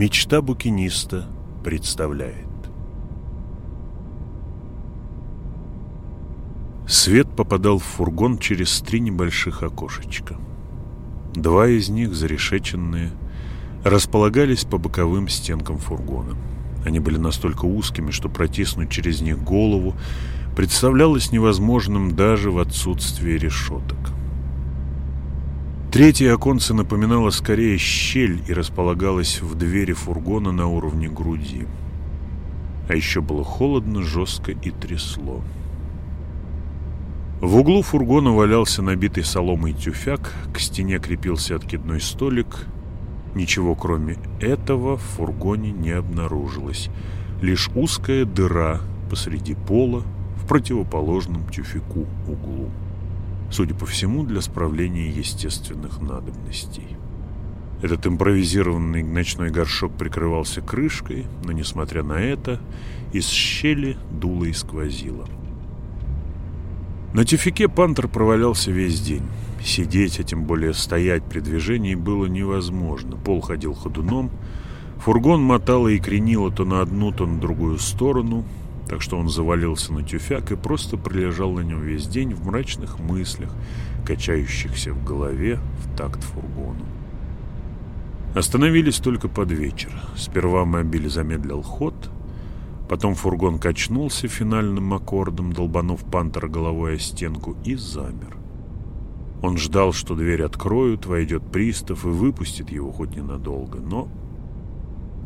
Мечта букиниста представляет. Свет попадал в фургон через три небольших окошечка. Два из них, зарешеченные, располагались по боковым стенкам фургона. Они были настолько узкими, что протиснуть через них голову представлялось невозможным даже в отсутствии решеток. Третье оконце напоминало скорее щель и располагалось в двери фургона на уровне груди. А еще было холодно, жестко и трясло. В углу фургона валялся набитый соломой тюфяк, к стене крепился откидной столик. Ничего кроме этого в фургоне не обнаружилось. Лишь узкая дыра посреди пола в противоположном тюфяку углу судя по всему, для справления естественных надобностей. Этот импровизированный ночной горшок прикрывался крышкой, но, несмотря на это, из щели дуло и сквозило. На тюфике пантер провалялся весь день. Сидеть, а тем более стоять при движении было невозможно. Пол ходил ходуном, фургон мотало и кренило то на одну, то на другую сторону – так что он завалился на тюфяк и просто пролежал на нем весь день в мрачных мыслях, качающихся в голове в такт фургону. Остановились только под вечер. Сперва мобиль замедлил ход, потом фургон качнулся финальным аккордом, долбанув пантера головой о стенку, и замер. Он ждал, что дверь откроют, войдет пристав и выпустит его хоть ненадолго, но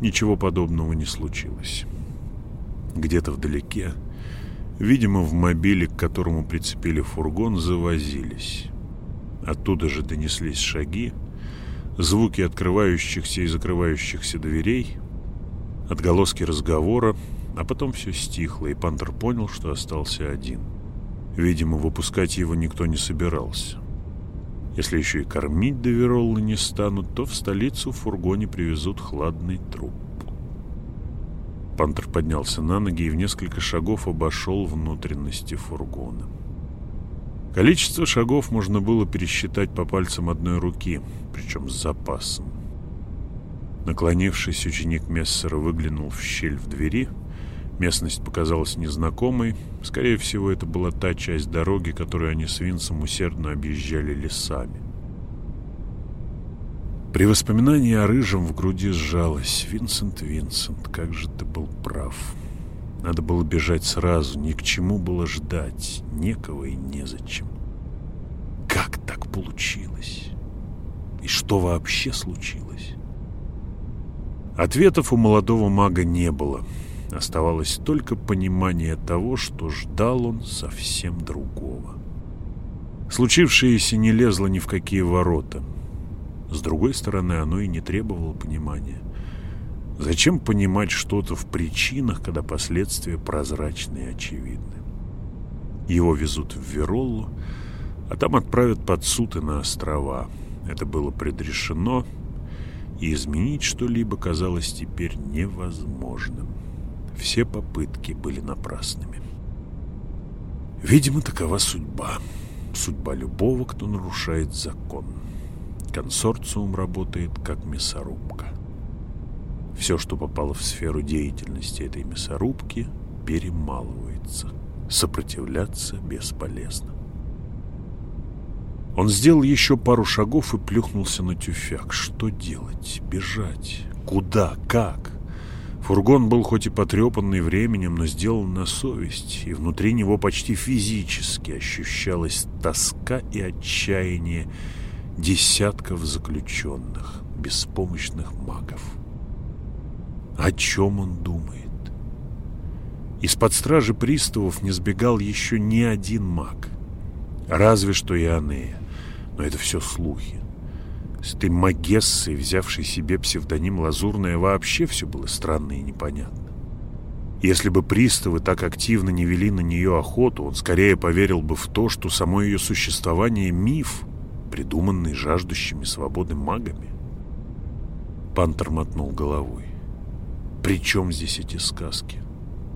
ничего подобного не случилось где-то вдалеке, видимо, в мобиле, к которому прицепили фургон, завозились. Оттуда же донеслись шаги, звуки открывающихся и закрывающихся дверей, отголоски разговора, а потом все стихло, и Пантер понял, что остался один. Видимо, выпускать его никто не собирался. Если еще и кормить Доверолла не станут, то в столицу в фургоне привезут хладный труп. Пантер поднялся на ноги и в несколько шагов обошел внутренности фургона. Количество шагов можно было пересчитать по пальцам одной руки, причем с запасом. Наклонившись, ученик Мессера выглянул в щель в двери. Местность показалась незнакомой. Скорее всего, это была та часть дороги, которую они с Винсом усердно объезжали лесами. При воспоминании о рыжем в груди сжалось. «Винсент, Винсент, как же ты был прав. Надо было бежать сразу, ни к чему было ждать, некого и незачем. Как так получилось? И что вообще случилось?» Ответов у молодого мага не было. Оставалось только понимание того, что ждал он совсем другого. Случившееся не лезло ни в какие ворота — с другой стороны, оно и не требовало понимания. Зачем понимать что-то в причинах, когда последствия прозрачны и очевидны? Его везут в Вероллу, а там отправят под суд и на острова. Это было предрешено, и изменить что-либо казалось теперь невозможным. Все попытки были напрасными. Видимо, такова судьба. Судьба любого, кто нарушает закон. Консорциум работает как мясорубка. Все, что попало в сферу деятельности этой мясорубки, перемалывается. Сопротивляться бесполезно. Он сделал еще пару шагов и плюхнулся на тюфяк. Что делать? Бежать? Куда? Как? Фургон был хоть и потрепанный временем, но сделан на совесть, и внутри него почти физически ощущалась тоска и отчаяние десятков заключенных, беспомощных магов. О чем он думает? Из-под стражи приставов не сбегал еще ни один маг. Разве что и. Но это все слухи. С этой магессой, взявшей себе псевдоним Лазурная, вообще все было странно и непонятно. Если бы приставы так активно не вели на нее охоту, он скорее поверил бы в то, что само ее существование — миф — придуманный жаждущими свободы магами? Пантер мотнул головой. При чем здесь эти сказки?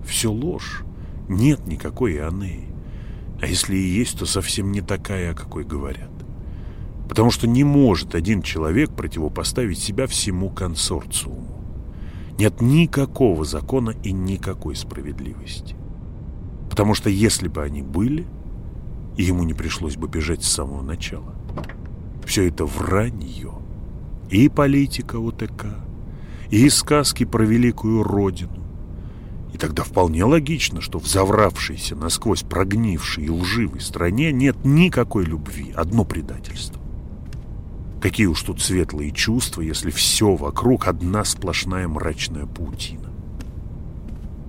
Все ложь. Нет никакой Ионеи. А если и есть, то совсем не такая, о какой говорят. Потому что не может один человек противопоставить себя всему консорциуму. Нет никакого закона и никакой справедливости. Потому что если бы они были, ему не пришлось бы бежать с самого начала. Все это вранье. И политика УТК, и сказки про великую родину. И тогда вполне логично, что в завравшейся, насквозь прогнившей и лживой стране нет никакой любви, одно предательство. Какие уж тут светлые чувства, если все вокруг одна сплошная мрачная паутина.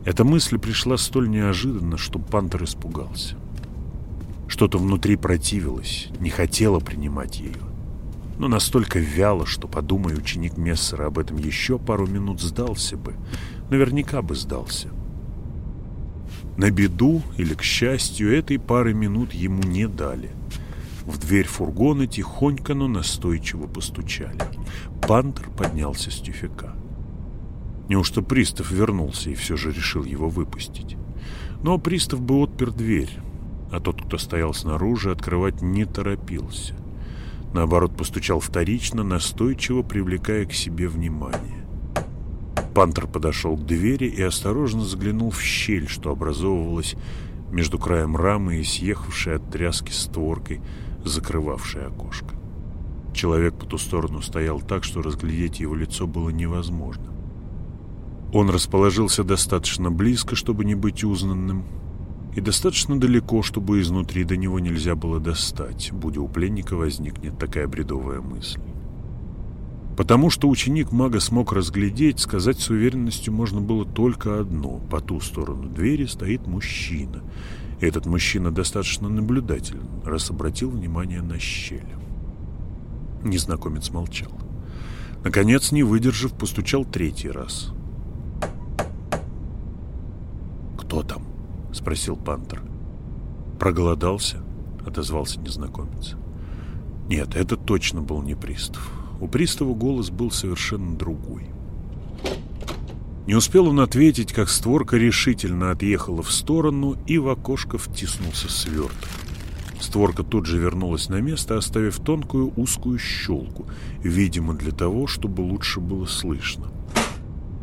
Эта мысль пришла столь неожиданно, что Пантер испугался. Что-то внутри противилось, не хотело принимать ее но настолько вяло, что, подумай ученик Мессера об этом еще пару минут, сдался бы. Наверняка бы сдался. На беду или к счастью этой пары минут ему не дали. В дверь фургона тихонько, но настойчиво постучали. Пантер поднялся с тюфяка. Неужто пристав вернулся и все же решил его выпустить? Но пристав бы отпер дверь, а тот, кто стоял снаружи, открывать не торопился. Наоборот, постучал вторично, настойчиво привлекая к себе внимание. Пантер подошел к двери и осторожно заглянул в щель, что образовывалась между краем рамы и съехавшей от тряски створкой, закрывавшей окошко. Человек по ту сторону стоял так, что разглядеть его лицо было невозможно. Он расположился достаточно близко, чтобы не быть узнанным, и достаточно далеко, чтобы изнутри до него нельзя было достать, будь у пленника возникнет такая бредовая мысль. Потому что ученик мага смог разглядеть, сказать с уверенностью можно было только одно. По ту сторону двери стоит мужчина. Этот мужчина достаточно наблюдателен, раз обратил внимание на щель. Незнакомец молчал. Наконец, не выдержав, постучал третий раз. «Кто там?» — спросил Пантер. «Проголодался?» — отозвался незнакомец. «Нет, это точно был не пристав. У пристава голос был совершенно другой». Не успел он ответить, как створка решительно отъехала в сторону, и в окошко втиснулся сверток. Створка тут же вернулась на место, оставив тонкую узкую щелку, видимо, для того, чтобы лучше было слышно.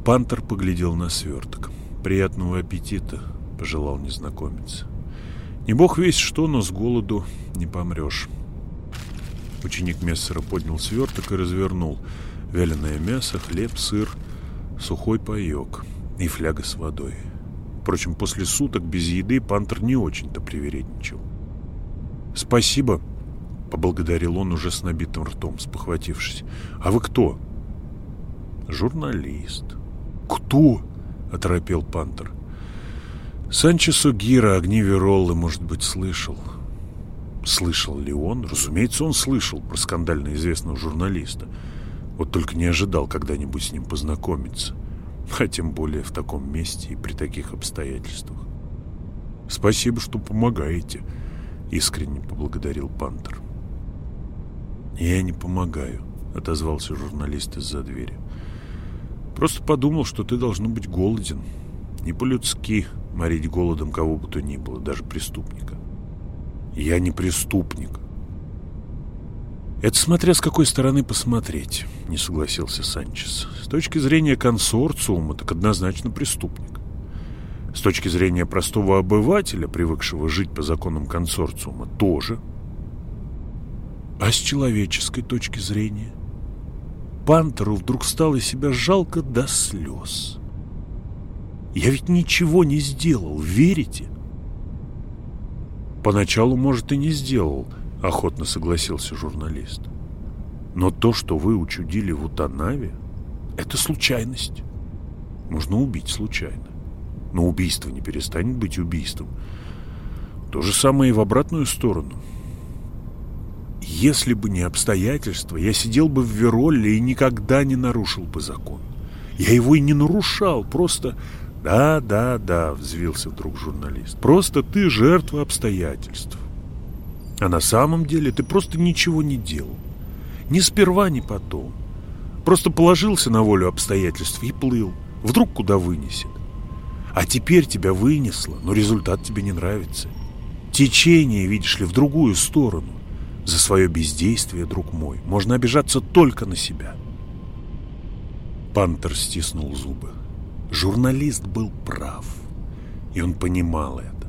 Пантер поглядел на сверток. «Приятного аппетита!» — пожелал незнакомец. «Не бог весь что, но с голоду не помрешь». Ученик Мессера поднял сверток и развернул. Вяленое мясо, хлеб, сыр, сухой паек и фляга с водой. Впрочем, после суток без еды Пантер не очень-то привередничал. «Спасибо», — поблагодарил он уже с набитым ртом, спохватившись. «А вы кто?» «Журналист». «Кто?» — оторопел Пантер. Санчесо Гира огни Вероллы, может быть, слышал. Слышал ли он? Разумеется, он слышал про скандально известного журналиста. Вот только не ожидал когда-нибудь с ним познакомиться. А тем более в таком месте и при таких обстоятельствах. «Спасибо, что помогаете», — искренне поблагодарил Пантер. «Я не помогаю», — отозвался журналист из-за двери. «Просто подумал, что ты должно быть голоден. Не по-людски морить голодом кого бы то ни было, даже преступника. Я не преступник. Это смотря с какой стороны посмотреть, не согласился Санчес. С точки зрения консорциума, так однозначно преступник. С точки зрения простого обывателя, привыкшего жить по законам консорциума, тоже. А с человеческой точки зрения? Пантеру вдруг стало себя жалко до слез. Я ведь ничего не сделал, верите? Поначалу, может, и не сделал, охотно согласился журналист. Но то, что вы учудили в Утанаве, это случайность. Можно убить случайно. Но убийство не перестанет быть убийством. То же самое и в обратную сторону. Если бы не обстоятельства, я сидел бы в Веролле и никогда не нарушил бы закон. Я его и не нарушал, просто «Да, да, да», — взвился вдруг журналист. «Просто ты жертва обстоятельств. А на самом деле ты просто ничего не делал. Ни сперва, ни потом. Просто положился на волю обстоятельств и плыл. Вдруг куда вынесет. А теперь тебя вынесло, но результат тебе не нравится. Течение, видишь ли, в другую сторону. За свое бездействие, друг мой, можно обижаться только на себя». Пантер стиснул зубы. Журналист был прав, и он понимал это.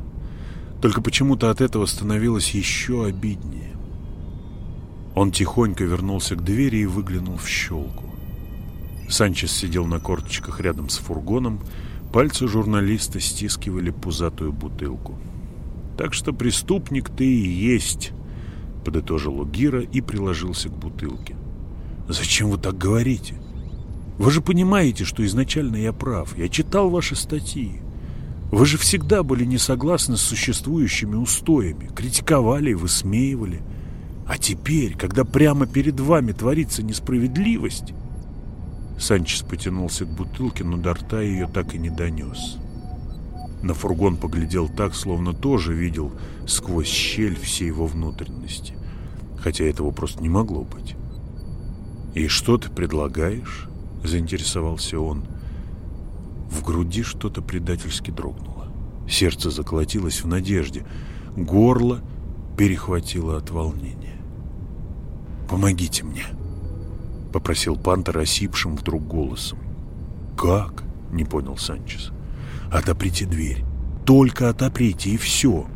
Только почему-то от этого становилось еще обиднее. Он тихонько вернулся к двери и выглянул в щелку. Санчес сидел на корточках рядом с фургоном, пальцы журналиста стискивали пузатую бутылку. «Так что преступник ты и есть», — подытожил Гира и приложился к бутылке. «Зачем вы так говорите? Вы же понимаете, что изначально я прав. Я читал ваши статьи. Вы же всегда были не согласны с существующими устоями, критиковали и высмеивали. А теперь, когда прямо перед вами творится несправедливость... Санчес потянулся к бутылке, но до рта ее так и не донес. На фургон поглядел так, словно тоже видел сквозь щель все его внутренности. Хотя этого просто не могло быть. «И что ты предлагаешь?» — заинтересовался он. — в груди что-то предательски дрогнуло. Сердце заколотилось в надежде. Горло перехватило от волнения. «Помогите мне!» — попросил Пантер осипшим вдруг голосом. «Как?» — не понял Санчес. «Отоприте дверь. Только отоприте, и все!»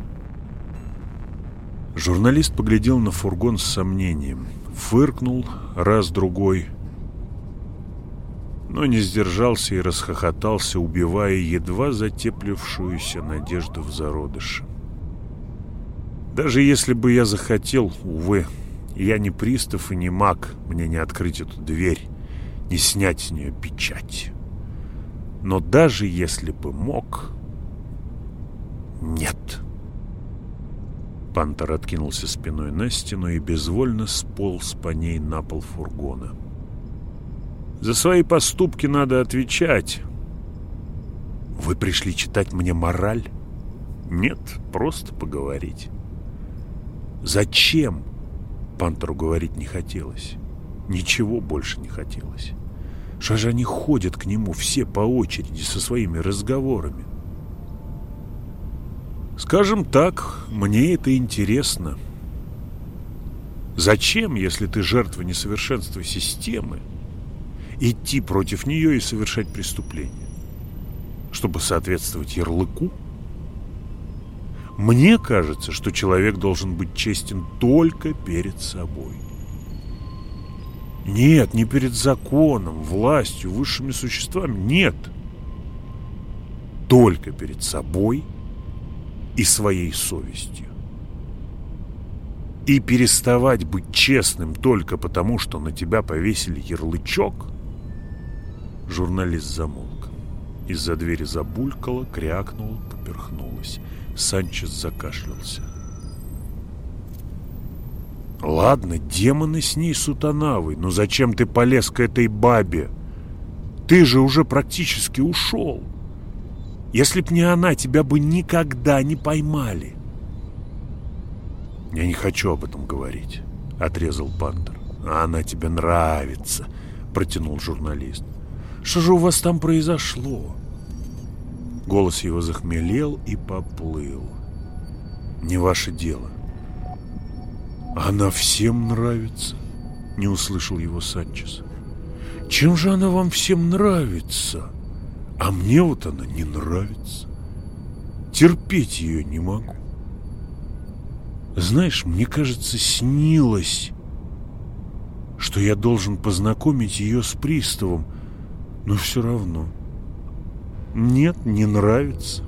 Журналист поглядел на фургон с сомнением. Фыркнул раз-другой — но не сдержался и расхохотался, убивая едва затеплившуюся надежду в зародыше. Даже если бы я захотел, увы, я не пристав и не маг, мне не открыть эту дверь, не снять с нее печать. Но даже если бы мог... Нет. Пантер откинулся спиной на стену и безвольно сполз по ней на пол фургона. — за свои поступки надо отвечать. Вы пришли читать мне мораль? Нет, просто поговорить. Зачем? Пантеру говорить не хотелось. Ничего больше не хотелось. Что же они ходят к нему все по очереди со своими разговорами? Скажем так, мне это интересно. Зачем, если ты жертва несовершенства системы, идти против нее и совершать преступление, чтобы соответствовать ярлыку. Мне кажется, что человек должен быть честен только перед собой. Нет, не перед законом, властью, высшими существами. Нет. Только перед собой и своей совестью. И переставать быть честным только потому, что на тебя повесили ярлычок – Журналист замолк. Из-за двери забулькало, крякнуло, поперхнулось. Санчес закашлялся. «Ладно, демоны с ней сутанавой, но зачем ты полез к этой бабе? Ты же уже практически ушел. Если б не она, тебя бы никогда не поймали». «Я не хочу об этом говорить», — отрезал Пантер. «А она тебе нравится», — протянул журналист. Что же у вас там произошло?» Голос его захмелел и поплыл. «Не ваше дело». «Она всем нравится», — не услышал его Санчес. «Чем же она вам всем нравится? А мне вот она не нравится. Терпеть ее не могу. Знаешь, мне кажется, снилось, что я должен познакомить ее с приставом, но все равно. Нет, не нравится.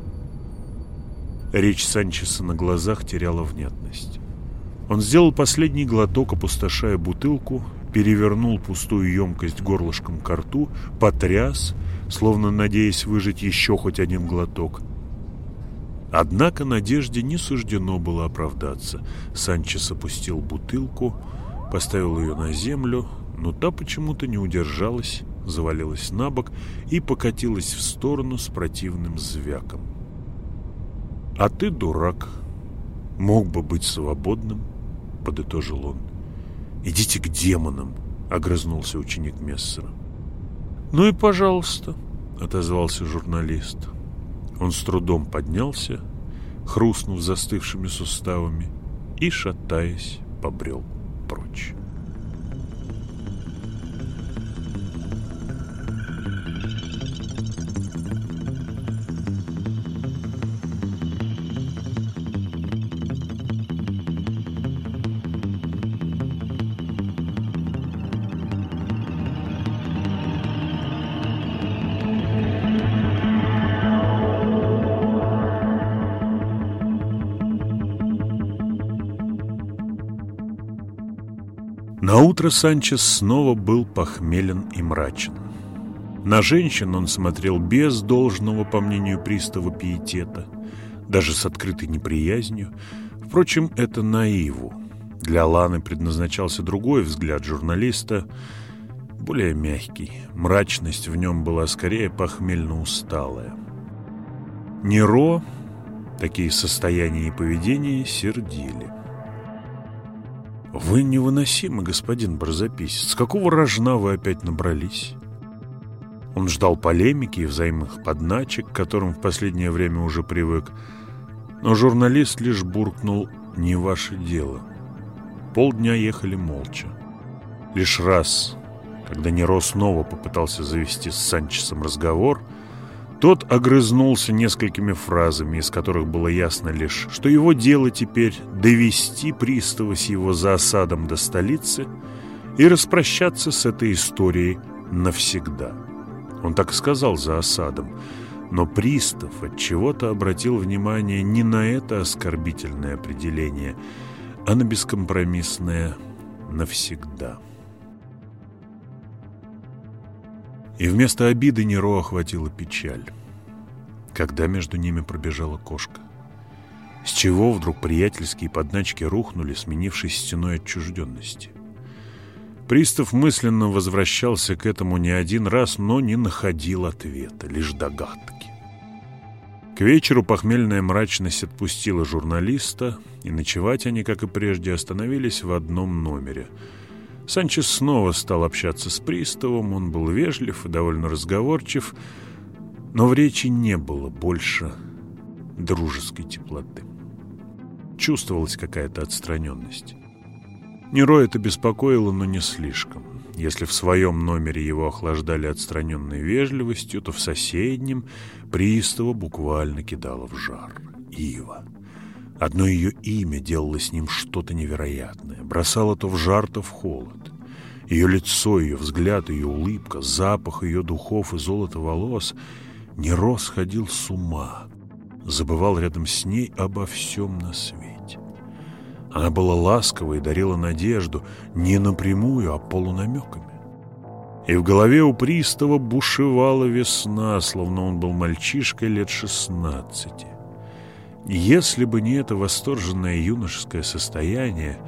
Речь Санчеса на глазах теряла внятность. Он сделал последний глоток, опустошая бутылку, перевернул пустую емкость горлышком к рту, потряс, словно надеясь выжать еще хоть один глоток. Однако надежде не суждено было оправдаться. Санчес опустил бутылку, поставил ее на землю, но та почему-то не удержалась завалилась на бок и покатилась в сторону с противным звяком. «А ты дурак. Мог бы быть свободным», — подытожил он. «Идите к демонам», — огрызнулся ученик Мессера. «Ну и пожалуйста», — отозвался журналист. Он с трудом поднялся, хрустнув застывшими суставами, и, шатаясь, побрел прочь. Утро Санчес снова был похмелен и мрачен. На женщин он смотрел без должного, по мнению пристава, пиетета, даже с открытой неприязнью. Впрочем, это наиву. Для Ланы предназначался другой взгляд журналиста, более мягкий. Мрачность в нем была скорее похмельно-усталая. Неро такие состояния и поведения сердили. «Вы невыносимы, господин Барзаписец. С какого рожна вы опять набрались?» Он ждал полемики и взаимных подначек, к которым в последнее время уже привык. Но журналист лишь буркнул «не ваше дело». Полдня ехали молча. Лишь раз, когда Неро снова попытался завести с Санчесом разговор, тот огрызнулся несколькими фразами, из которых было ясно лишь, что его дело теперь довести пристава с его засадом до столицы и распрощаться с этой историей навсегда. Он так и сказал за осадом. Но пристав от чего-то обратил внимание не на это оскорбительное определение, а на бескомпромиссное навсегда. И вместо обиды Неро охватила печаль, когда между ними пробежала кошка. С чего вдруг приятельские подначки рухнули, сменившись стеной отчужденности? Пристав мысленно возвращался к этому не один раз, но не находил ответа, лишь догадки. К вечеру похмельная мрачность отпустила журналиста, и ночевать они, как и прежде, остановились в одном номере. Санчес снова стал общаться с приставом, он был вежлив и довольно разговорчив, но в речи не было больше дружеской теплоты. Чувствовалась какая-то отстраненность. Неро это беспокоило, но не слишком. Если в своем номере его охлаждали отстраненной вежливостью, то в соседнем пристава буквально кидало в жар. Ива. Одно ее имя делало с ним что-то невероятное, бросало то в жар, то в холод. Ее лицо, ее взгляд, ее улыбка, запах ее духов и золото волос Неро сходил с ума, забывал рядом с ней обо всем на свете. Она была ласкова и дарила надежду не напрямую, а полунамеками. И в голове у пристава бушевала весна, словно он был мальчишкой лет шестнадцати. Если бы не это восторженное юношеское состояние,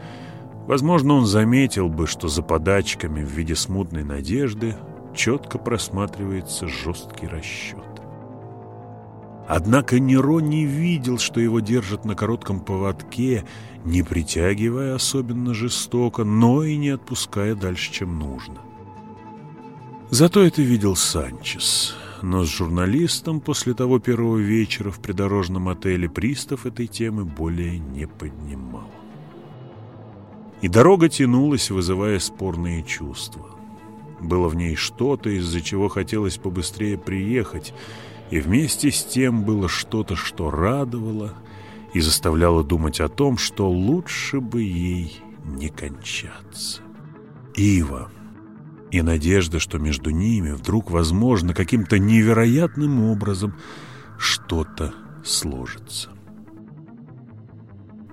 возможно, он заметил бы, что за подачками в виде смутной надежды четко просматривается жесткий расчет. Однако Неро не видел, что его держат на коротком поводке, не притягивая особенно жестоко, но и не отпуская дальше, чем нужно. Зато это видел Санчес. Но с журналистом после того первого вечера в придорожном отеле пристав этой темы более не поднимал. И дорога тянулась, вызывая спорные чувства. Было в ней что-то, из-за чего хотелось побыстрее приехать – и вместе с тем было что-то, что радовало и заставляло думать о том, что лучше бы ей не кончаться. Ива и надежда, что между ними вдруг, возможно, каким-то невероятным образом что-то сложится.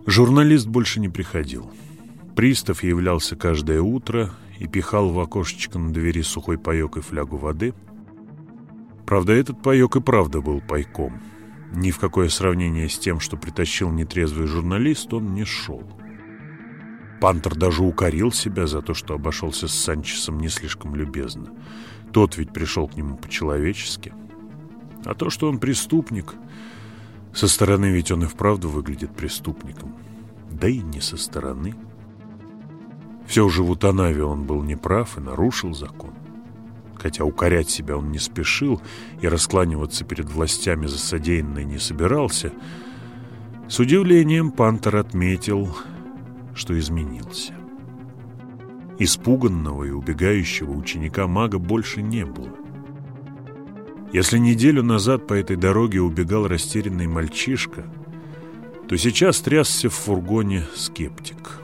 Журналист больше не приходил. Пристав являлся каждое утро и пихал в окошечко на двери сухой паек и флягу воды – Правда, этот паек и правда был пайком. Ни в какое сравнение с тем, что притащил нетрезвый журналист, он не шел. Пантер даже укорил себя за то, что обошелся с Санчесом не слишком любезно. Тот ведь пришел к нему по-человечески. А то, что он преступник, со стороны ведь он и вправду выглядит преступником. Да и не со стороны. Все же в Утанаве он был неправ и нарушил закон хотя укорять себя он не спешил и раскланиваться перед властями за содеянное не собирался, с удивлением Пантер отметил, что изменился. Испуганного и убегающего ученика мага больше не было. Если неделю назад по этой дороге убегал растерянный мальчишка, то сейчас трясся в фургоне скептик.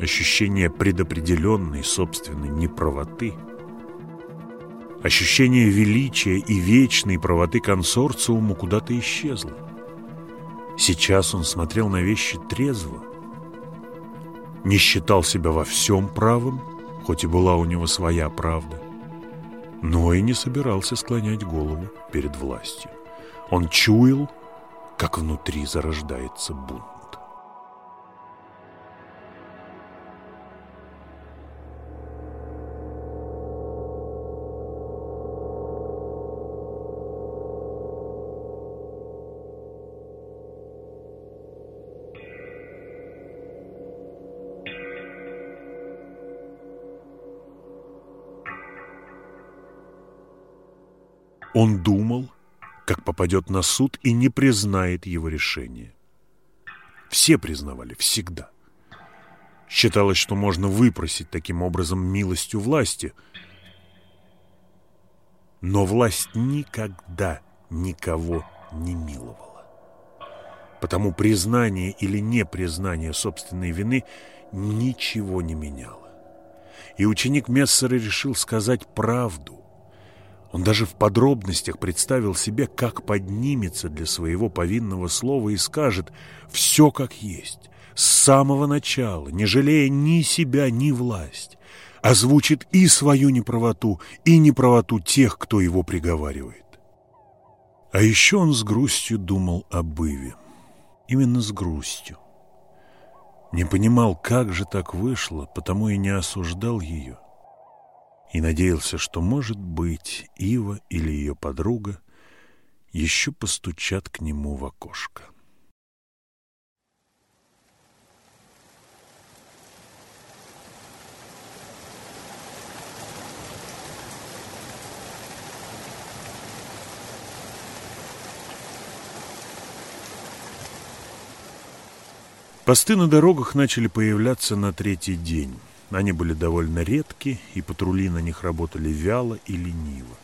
Ощущение предопределенной собственной неправоты – Ощущение величия и вечной правоты консорциума куда-то исчезло. Сейчас он смотрел на вещи трезво. Не считал себя во всем правым, хоть и была у него своя правда, но и не собирался склонять голову перед властью. Он чуял, как внутри зарождается бунт. Он думал, как попадет на суд и не признает его решение. Все признавали, всегда. Считалось, что можно выпросить таким образом милость у власти. Но власть никогда никого не миловала. Потому признание или непризнание собственной вины ничего не меняло. И ученик Мессера решил сказать правду, он даже в подробностях представил себе, как поднимется для своего повинного слова и скажет «все как есть, с самого начала, не жалея ни себя, ни власть, озвучит и свою неправоту, и неправоту тех, кто его приговаривает». А еще он с грустью думал об Иве. Именно с грустью. Не понимал, как же так вышло, потому и не осуждал ее и надеялся, что, может быть, Ива или ее подруга еще постучат к нему в окошко. Посты на дорогах начали появляться на третий день. Они были довольно редки, и патрули на них работали вяло и лениво.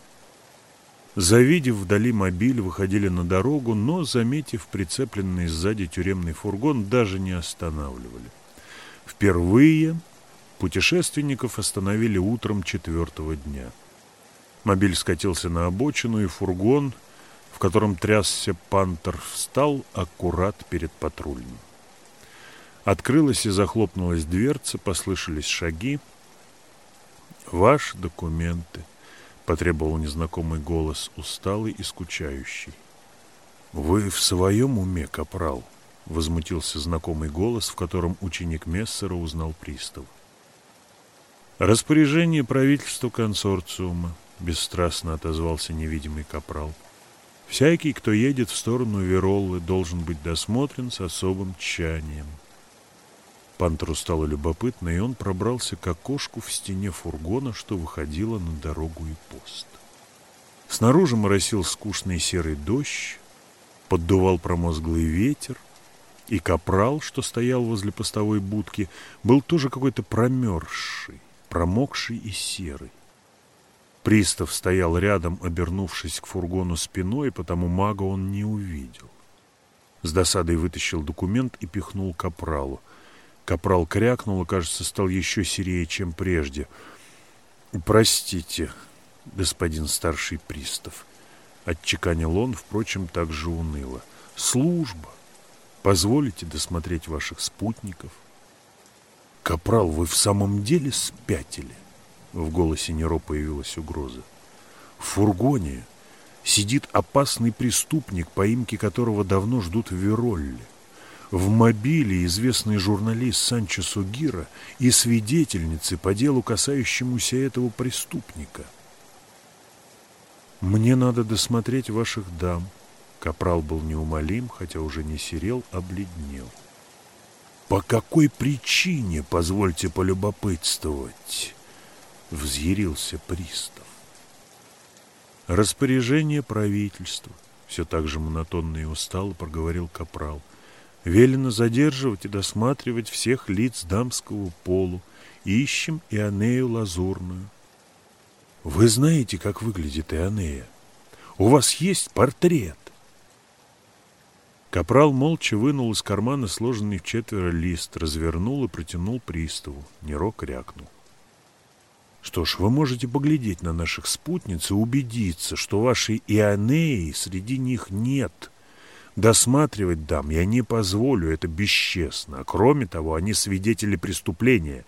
Завидев вдали мобиль, выходили на дорогу, но, заметив прицепленный сзади тюремный фургон, даже не останавливали. Впервые путешественников остановили утром четвертого дня. Мобиль скатился на обочину, и фургон, в котором трясся пантер, встал аккурат перед патрульным. Открылась и захлопнулась дверца, послышались шаги. «Ваши документы», — потребовал незнакомый голос, усталый и скучающий. «Вы в своем уме, капрал?» — возмутился знакомый голос, в котором ученик Мессера узнал пристав. «Распоряжение правительства консорциума», — бесстрастно отозвался невидимый капрал. «Всякий, кто едет в сторону Вероллы, должен быть досмотрен с особым тщанием». Пантеру стало любопытно, и он пробрался к окошку в стене фургона, что выходило на дорогу и пост. Снаружи моросил скучный серый дождь, поддувал промозглый ветер, и капрал, что стоял возле постовой будки, был тоже какой-то промерзший, промокший и серый. Пристав стоял рядом, обернувшись к фургону спиной, потому мага он не увидел. С досадой вытащил документ и пихнул капралу — Капрал крякнул и, кажется, стал еще серее, чем прежде. «Простите, господин старший пристав», — отчеканил он, впрочем, так же уныло. «Служба. Позволите досмотреть ваших спутников?» «Капрал, вы в самом деле спятили?» В голосе Неро появилась угроза. «В фургоне сидит опасный преступник, поимки которого давно ждут в Веролле. В мобиле известный журналист Санчо Сугира и свидетельницы по делу, касающемуся этого преступника. «Мне надо досмотреть ваших дам». Капрал был неумолим, хотя уже не серел, а бледнел. «По какой причине, позвольте полюбопытствовать?» Взъярился пристав. «Распоряжение правительства», — все так же монотонно и устало проговорил Капрал — Велено задерживать и досматривать всех лиц дамского полу. Ищем Ионею Лазурную. Вы знаете, как выглядит Ионея? У вас есть портрет? Капрал молча вынул из кармана сложенный в четверо лист, развернул и протянул приставу. Неро крякнул. Что ж, вы можете поглядеть на наших спутниц и убедиться, что вашей Ионеи среди них нет — Досматривать дам я не позволю, это бесчестно. Кроме того, они свидетели преступления.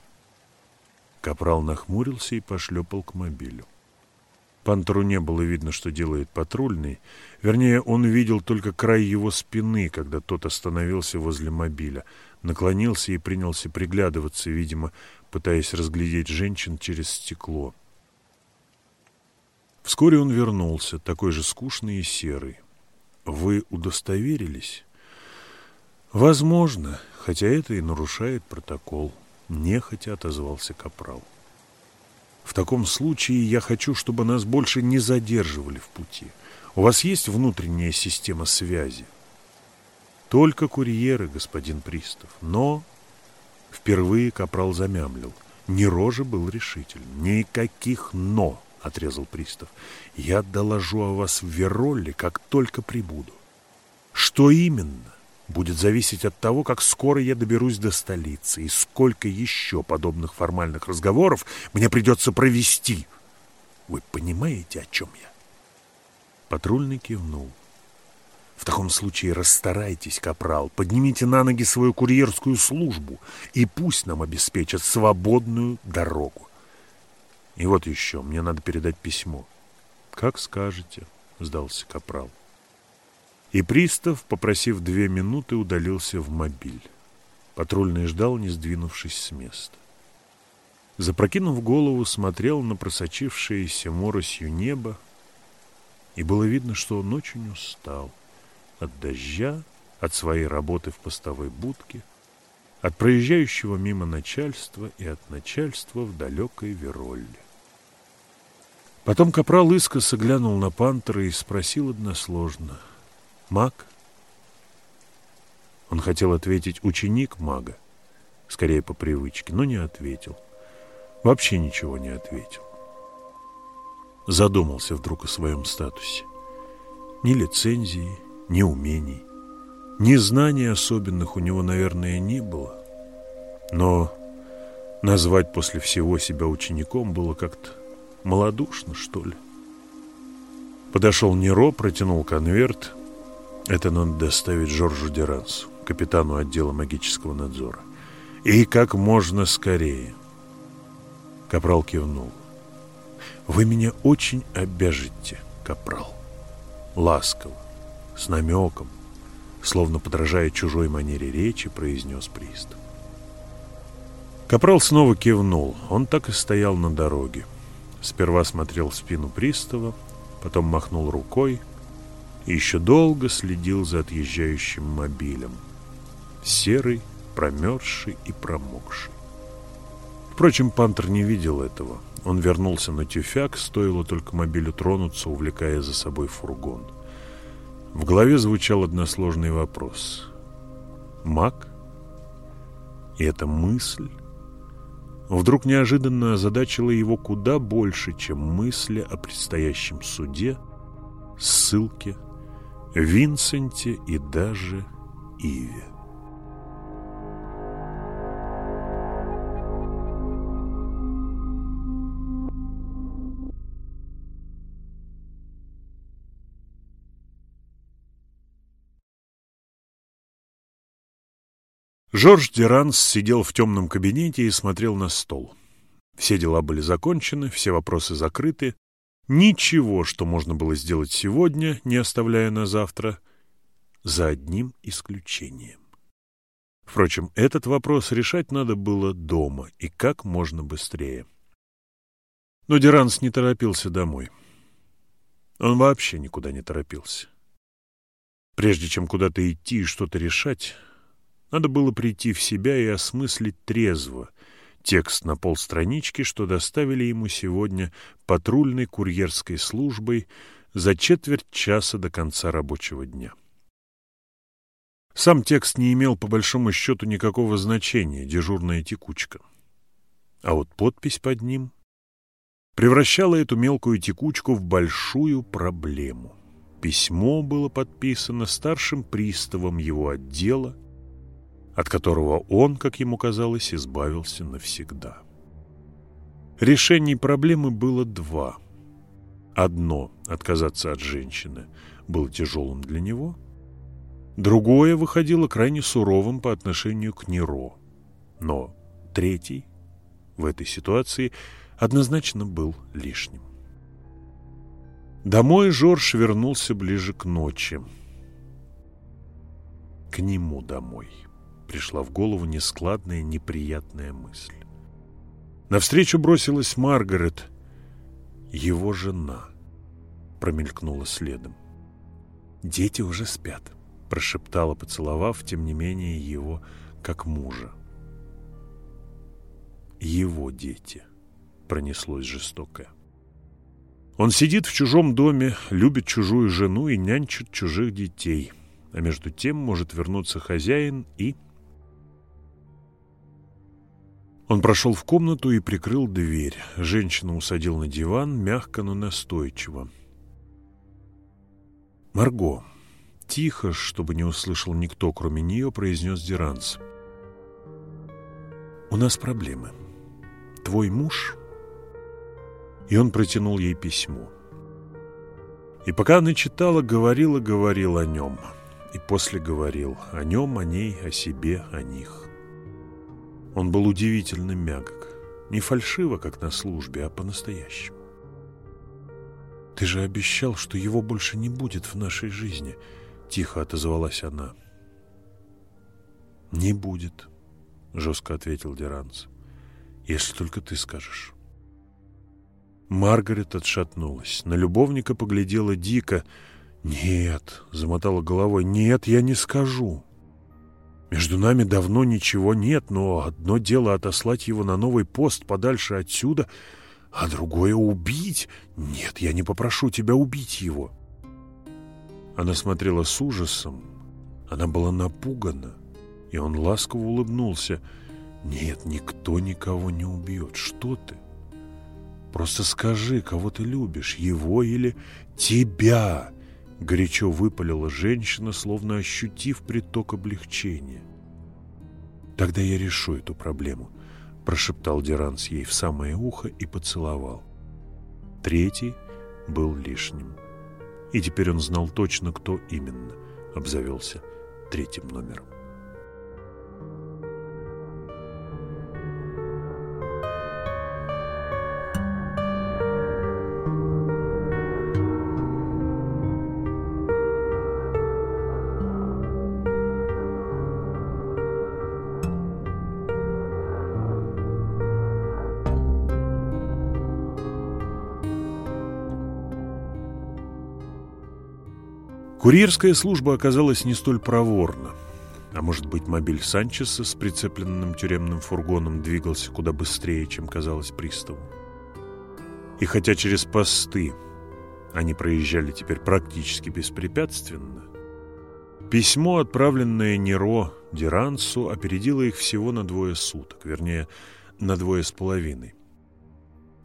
Капрал нахмурился и пошлепал к мобилю. Пантеру не было видно, что делает патрульный. Вернее, он видел только край его спины, когда тот остановился возле мобиля. Наклонился и принялся приглядываться, видимо, пытаясь разглядеть женщин через стекло. Вскоре он вернулся, такой же скучный и серый. «Вы удостоверились?» «Возможно, хотя это и нарушает протокол», — нехотя отозвался Капрал. В таком случае я хочу, чтобы нас больше не задерживали в пути. У вас есть внутренняя система связи? Только курьеры, господин Пристав. Но впервые Капрал замямлил. Нероже был решитель. Никаких «но», — отрезал Пристав. Я доложу о вас в Веролле, как только прибуду. Что именно? будет зависеть от того, как скоро я доберусь до столицы и сколько еще подобных формальных разговоров мне придется провести. Вы понимаете, о чем я? Патрульный кивнул. В таком случае расстарайтесь, капрал, поднимите на ноги свою курьерскую службу и пусть нам обеспечат свободную дорогу. И вот еще, мне надо передать письмо. Как скажете, сдался капрал. И пристав, попросив две минуты, удалился в мобиль. Патрульный ждал, не сдвинувшись с места. Запрокинув голову, смотрел на просочившееся моросью небо, и было видно, что он очень устал от дождя, от своей работы в постовой будке, от проезжающего мимо начальства и от начальства в далекой Веролле. Потом капрал искоса глянул на пантера и спросил односложно — Маг? Он хотел ответить «ученик мага», скорее по привычке, но не ответил. Вообще ничего не ответил. Задумался вдруг о своем статусе. Ни лицензии, ни умений, ни знаний особенных у него, наверное, не было. Но назвать после всего себя учеником было как-то малодушно, что ли. Подошел Неро, протянул конверт — это надо доставить Жоржу Дерансу, капитану отдела магического надзора. И как можно скорее. Капрал кивнул. Вы меня очень обяжете, Капрал. Ласково, с намеком, словно подражая чужой манере речи, произнес пристав. Капрал снова кивнул. Он так и стоял на дороге. Сперва смотрел в спину пристава, потом махнул рукой, и еще долго следил за отъезжающим мобилем. Серый, промерзший и промокший. Впрочем, Пантер не видел этого. Он вернулся на тюфяк, стоило только мобилю тронуться, увлекая за собой фургон. В голове звучал односложный вопрос. Маг? И эта мысль вдруг неожиданно озадачила его куда больше, чем мысли о предстоящем суде, ссылке Винсенте и даже Иве. Жорж Деранс сидел в темном кабинете и смотрел на стол. Все дела были закончены, все вопросы закрыты, Ничего, что можно было сделать сегодня, не оставляя на завтра, за одним исключением. Впрочем, этот вопрос решать надо было дома и как можно быстрее. Но Деранс не торопился домой. Он вообще никуда не торопился. Прежде чем куда-то идти и что-то решать, надо было прийти в себя и осмыслить трезво текст на полстранички, что доставили ему сегодня патрульной курьерской службой за четверть часа до конца рабочего дня. Сам текст не имел по большому счету никакого значения, дежурная текучка. А вот подпись под ним превращала эту мелкую текучку в большую проблему. Письмо было подписано старшим приставом его отдела, от которого он, как ему казалось, избавился навсегда. Решений проблемы было два. Одно — отказаться от женщины — было тяжелым для него, Другое выходило крайне суровым по отношению к Неро. Но третий в этой ситуации однозначно был лишним. Домой Жорж вернулся ближе к ночи. К нему домой пришла в голову нескладная, неприятная мысль. Навстречу бросилась Маргарет, его жена, промелькнула следом. «Дети уже спят», — прошептала, поцеловав, тем не менее, его как мужа. «Его дети», — пронеслось жестокое. Он сидит в чужом доме, любит чужую жену и нянчит чужих детей. А между тем может вернуться хозяин и... Он прошел в комнату и прикрыл дверь. Женщину усадил на диван, мягко, но настойчиво. «Марго!» Тихо, чтобы не услышал никто, кроме нее, произнес Диранс. «У нас проблемы. Твой муж и он протянул ей письмо. И пока она читала, говорил и говорил о нем. И после говорил о нем, о ней, о себе, о них. Он был удивительно мягок. Не фальшиво, как на службе, а по-настоящему. «Ты же обещал, что его больше не будет в нашей жизни», — тихо отозвалась она. «Не будет», — жестко ответил Деранц, — «если только ты скажешь». Маргарет отшатнулась. На любовника поглядела дико. «Нет», — замотала головой, — «нет, я не скажу». Между нами давно ничего нет, но одно дело отослать его на новый пост подальше отсюда, а другое — убить. Нет, я не попрошу тебя убить его. Она смотрела с ужасом. Она была напугана, и он ласково улыбнулся. «Нет, никто никого не убьет. Что ты?» Просто скажи, кого ты любишь, его или тебя!» Горячо выпалила женщина, словно ощутив приток облегчения. «Тогда я решу эту проблему», — прошептал Деранс ей в самое ухо и поцеловал. Третий был лишним. И теперь он знал точно, кто именно обзавелся третьим номером. Курьерская служба оказалась не столь проворна. А может быть, мобиль Санчеса с прицепленным тюремным фургоном двигался куда быстрее, чем казалось приставу. И хотя через посты они проезжали теперь практически беспрепятственно, письмо, отправленное Неро Дирансу, опередило их всего на двое суток, вернее, на двое с половиной.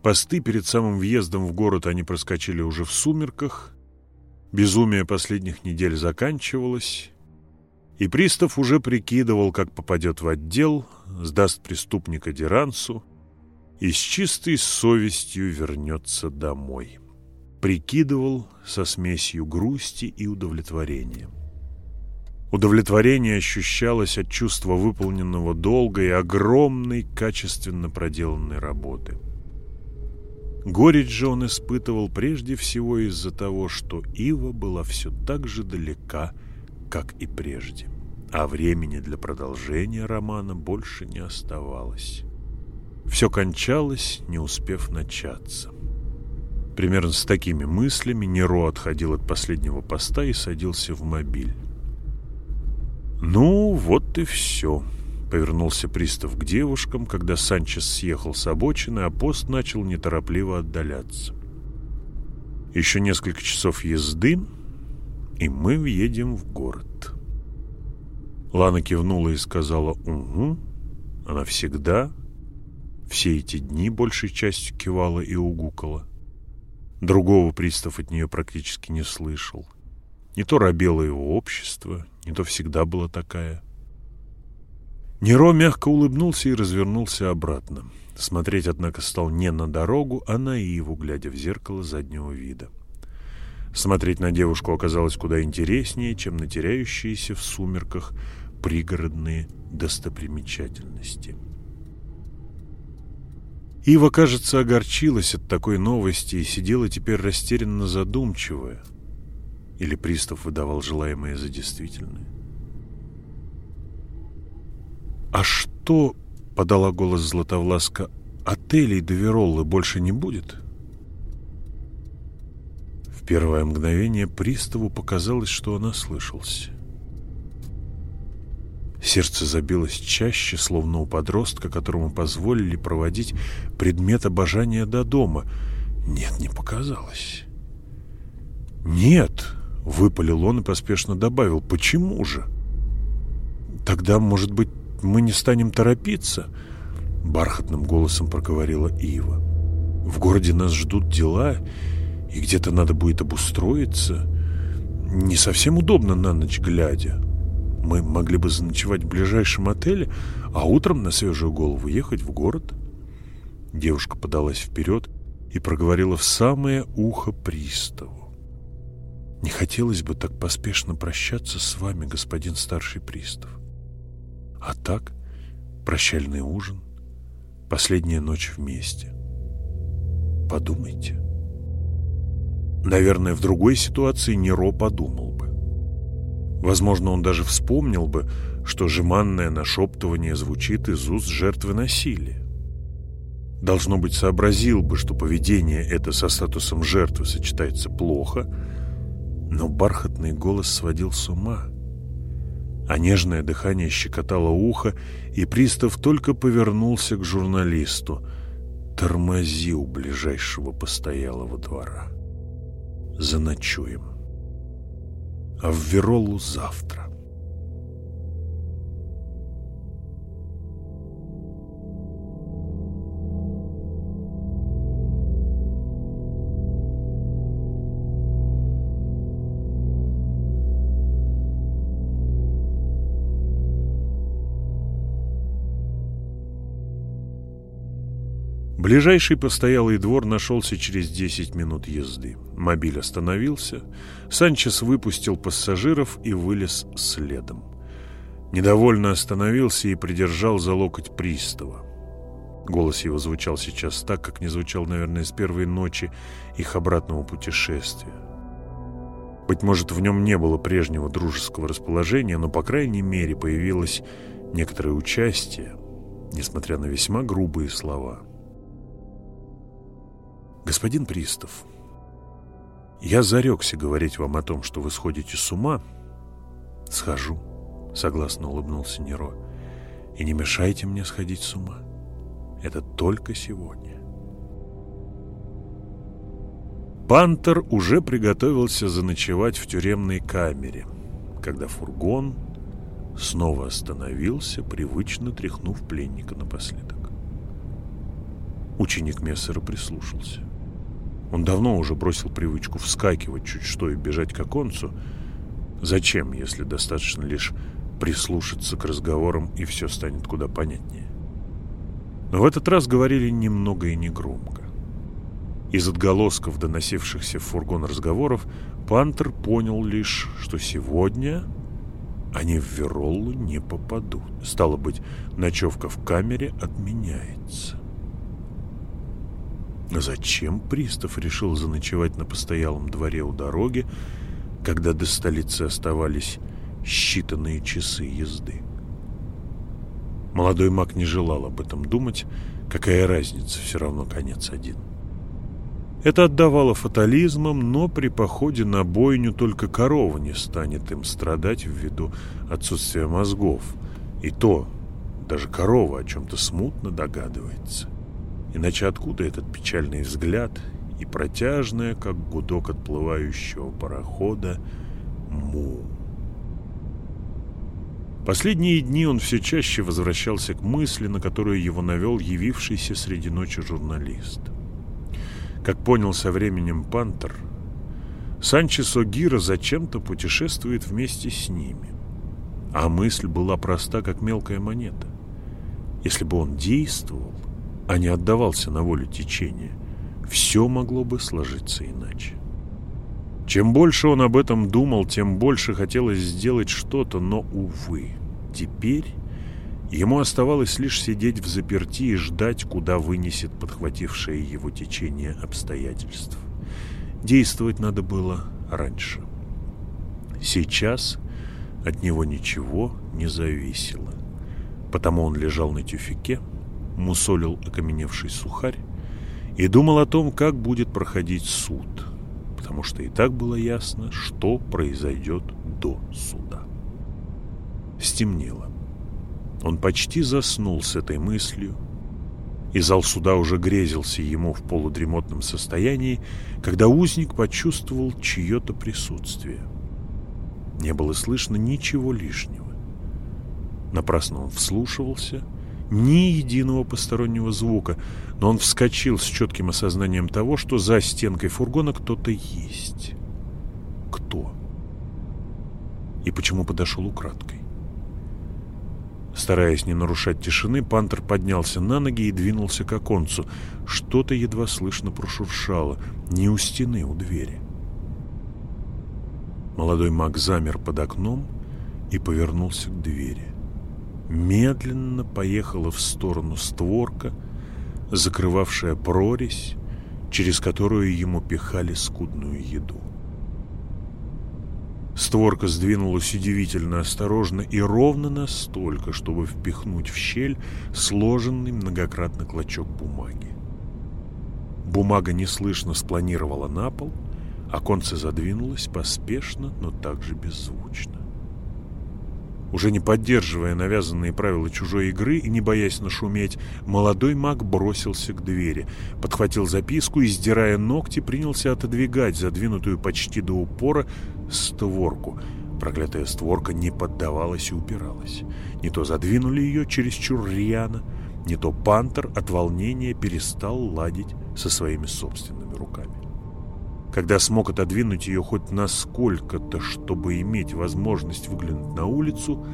Посты перед самым въездом в город они проскочили уже в сумерках, Безумие последних недель заканчивалось, и пристав уже прикидывал, как попадет в отдел, сдаст преступника Дирансу и с чистой совестью вернется домой. Прикидывал со смесью грусти и удовлетворения. Удовлетворение ощущалось от чувства выполненного долга и огромной качественно проделанной работы – Горечь же он испытывал прежде всего из-за того, что Ива была все так же далека, как и прежде, а времени для продолжения романа больше не оставалось. Все кончалось, не успев начаться. Примерно с такими мыслями Неро отходил от последнего поста и садился в мобиль. «Ну, вот и все», Повернулся пристав к девушкам, когда Санчес съехал с обочины, а пост начал неторопливо отдаляться. Еще несколько часов езды, и мы въедем в город. Лана кивнула и сказала «Угу». Она всегда, все эти дни большей частью кивала и угукала. Другого пристав от нее практически не слышал. Не то робело его общество, не то всегда была такая – Неро мягко улыбнулся и развернулся обратно. Смотреть, однако, стал не на дорогу, а на Иву, глядя в зеркало заднего вида. Смотреть на девушку оказалось куда интереснее, чем на теряющиеся в сумерках пригородные достопримечательности. Ива, кажется, огорчилась от такой новости и сидела теперь растерянно задумчивая. Или пристав выдавал желаемое за действительное. «А что, — подала голос Златовласка, — отелей до Вероллы больше не будет?» В первое мгновение приставу показалось, что она слышался. Сердце забилось чаще, словно у подростка, которому позволили проводить предмет обожания до дома. Нет, не показалось. «Нет!» — выпалил он и поспешно добавил. «Почему же?» «Тогда, может быть, мы не станем торопиться?» — бархатным голосом проговорила Ива. «В городе нас ждут дела, и где-то надо будет обустроиться. Не совсем удобно на ночь глядя». Мы могли бы заночевать в ближайшем отеле, а утром на свежую голову ехать в город. Девушка подалась вперед и проговорила в самое ухо приставу. Не хотелось бы так поспешно прощаться с вами, господин старший пристав. А так, прощальный ужин, последняя ночь вместе. Подумайте. Наверное, в другой ситуации Неро подумал бы. Возможно, он даже вспомнил бы, что жеманное нашептывание звучит из уст жертвы насилия. Должно быть, сообразил бы, что поведение это со статусом жертвы сочетается плохо, но бархатный голос сводил с ума, а нежное дыхание щекотало ухо, и пристав только повернулся к журналисту. «Тормози у ближайшего постоялого двора. Заночуем» а в Веролу завтра. Ближайший постоялый двор нашелся через 10 минут езды. Мобиль остановился. Санчес выпустил пассажиров и вылез следом. Недовольно остановился и придержал за локоть пристава. Голос его звучал сейчас так, как не звучал, наверное, с первой ночи их обратного путешествия. Быть может, в нем не было прежнего дружеского расположения, но, по крайней мере, появилось некоторое участие, несмотря на весьма грубые слова. «Господин Пристав, я зарекся говорить вам о том, что вы сходите с ума. Схожу, согласно улыбнулся Неро. И не мешайте мне сходить с ума. Это только сегодня. Пантер уже приготовился заночевать в тюремной камере, когда фургон снова остановился, привычно тряхнув пленника напоследок. Ученик Мессера прислушался. Он давно уже бросил привычку вскакивать чуть что и бежать к оконцу. Зачем, если достаточно лишь прислушаться к разговорам, и все станет куда понятнее? Но в этот раз говорили немного и негромко. Из отголосков, доносившихся в фургон разговоров, Пантер понял лишь, что сегодня они в Вероллу не попадут. Стало быть, ночевка в камере отменяется. Зачем пристав решил заночевать на постоялом дворе у дороги, когда до столицы оставались считанные часы езды? Молодой маг не желал об этом думать, какая разница, все равно конец один. Это отдавало фатализмом, но при походе на бойню только корова не станет им страдать ввиду отсутствия мозгов. И то, даже корова о чем-то смутно догадывается. Иначе откуда этот печальный взгляд и протяжное, как гудок отплывающего парохода, му? Последние дни он все чаще возвращался к мысли, на которую его навел явившийся среди ночи журналист. Как понял со временем Пантер, Санчес Огира зачем-то путешествует вместе с ними. А мысль была проста, как мелкая монета. Если бы он действовал, а не отдавался на волю течения, все могло бы сложиться иначе. Чем больше он об этом думал, тем больше хотелось сделать что-то, но, увы, теперь ему оставалось лишь сидеть в заперти и ждать, куда вынесет подхватившее его течение обстоятельств. Действовать надо было раньше. Сейчас от него ничего не зависело. Потому он лежал на тюфике, мусолил окаменевший сухарь и думал о том, как будет проходить суд, потому что и так было ясно, что произойдет до суда. Стемнело. Он почти заснул с этой мыслью, и зал суда уже грезился ему в полудремотном состоянии, когда узник почувствовал чье-то присутствие. Не было слышно ничего лишнего. Напрасно он вслушивался, ни единого постороннего звука, но он вскочил с четким осознанием того, что за стенкой фургона кто-то есть. Кто? И почему подошел украдкой? Стараясь не нарушать тишины, пантер поднялся на ноги и двинулся к оконцу. Что-то едва слышно прошуршало. Не у стены, у двери. Молодой маг замер под окном и повернулся к двери. Медленно поехала в сторону створка, закрывавшая прорезь, через которую ему пихали скудную еду. Створка сдвинулась удивительно осторожно и ровно настолько, чтобы впихнуть в щель сложенный многократно клочок бумаги. Бумага неслышно спланировала на пол, оконце задвинулось поспешно, но также беззвучно. Уже не поддерживая навязанные правила чужой игры и не боясь нашуметь, молодой маг бросился к двери, подхватил записку и, сдирая ногти, принялся отодвигать задвинутую почти до упора створку. Проклятая створка не поддавалась и упиралась. Не то задвинули ее чересчур рьяно, не то пантер от волнения перестал ладить со своими собственными руками. Когда смог отодвинуть ее хоть насколько-то, чтобы иметь возможность выглянуть на улицу,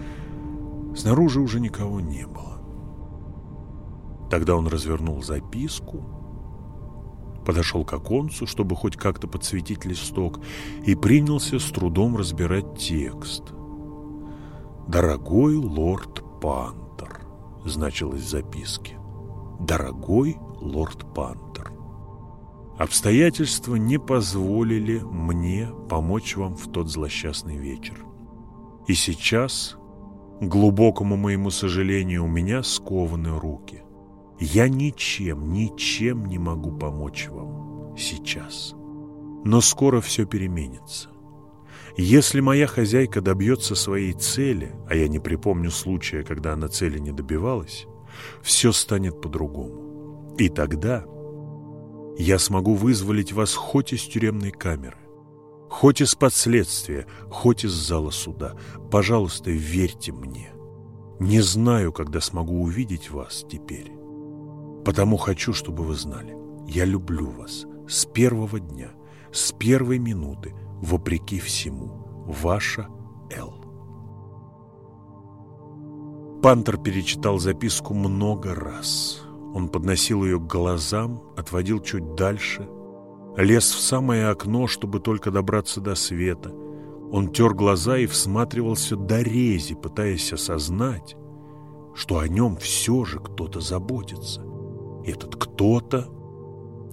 снаружи уже никого не было. Тогда он развернул записку, подошел к оконцу, чтобы хоть как-то подсветить листок, и принялся с трудом разбирать текст. «Дорогой лорд Пантер», — значилось в записке. «Дорогой лорд Пантер». Обстоятельства не позволили мне помочь вам в тот злосчастный вечер. И сейчас, к глубокому моему сожалению, у меня скованы руки. Я ничем, ничем не могу помочь вам сейчас. Но скоро все переменится. Если моя хозяйка добьется своей цели, а я не припомню случая, когда она цели не добивалась, все станет по-другому. И тогда я смогу вызволить вас хоть из тюремной камеры, хоть из подследствия, хоть из зала суда. Пожалуйста, верьте мне. Не знаю, когда смогу увидеть вас теперь. Потому хочу, чтобы вы знали. Я люблю вас с первого дня, с первой минуты, вопреки всему. Ваша Эл. Пантер перечитал записку много раз. Он подносил ее к глазам, отводил чуть дальше, лез в самое окно, чтобы только добраться до света. Он тер глаза и всматривался до рези, пытаясь осознать, что о нем все же кто-то заботится. И этот кто-то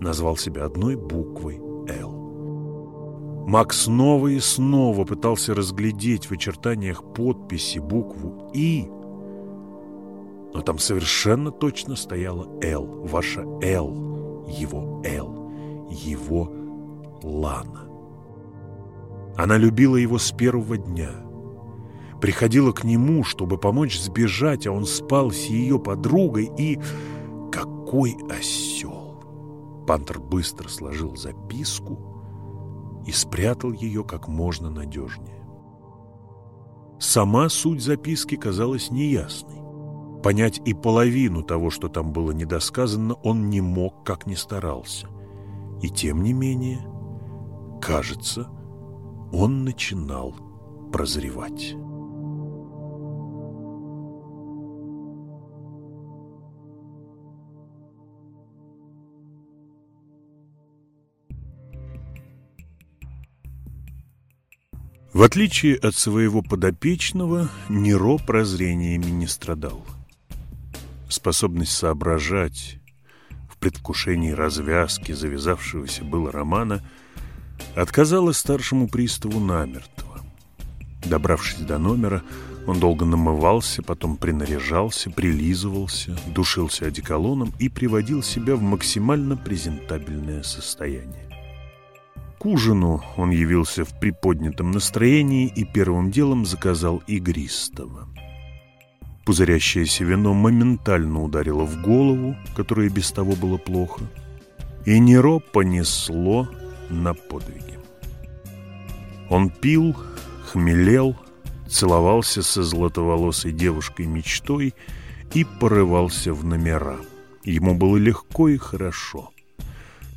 назвал себя одной буквой «Л». Макс снова и снова пытался разглядеть в очертаниях подписи букву «И», но там совершенно точно стояла «Л», ваша «Л», его «Л», его Лана. Она любила его с первого дня. Приходила к нему, чтобы помочь сбежать, а он спал с ее подругой и... Какой осел! Пантер быстро сложил записку и спрятал ее как можно надежнее. Сама суть записки казалась неясной. Понять и половину того, что там было недосказано, он не мог, как ни старался. И тем не менее, кажется, он начинал прозревать. В отличие от своего подопечного, Неро прозрениями не страдал. Способность соображать в предвкушении развязки завязавшегося было романа отказала старшему приставу намертво. Добравшись до номера, он долго намывался, потом принаряжался, прилизывался, душился одеколоном и приводил себя в максимально презентабельное состояние. К ужину он явился в приподнятом настроении и первым делом заказал игристого. Пузырящееся вино моментально ударило в голову, которое без того было плохо, и Неро понесло на подвиги. Он пил, хмелел, целовался со золотоволосой девушкой мечтой и порывался в номера. Ему было легко и хорошо.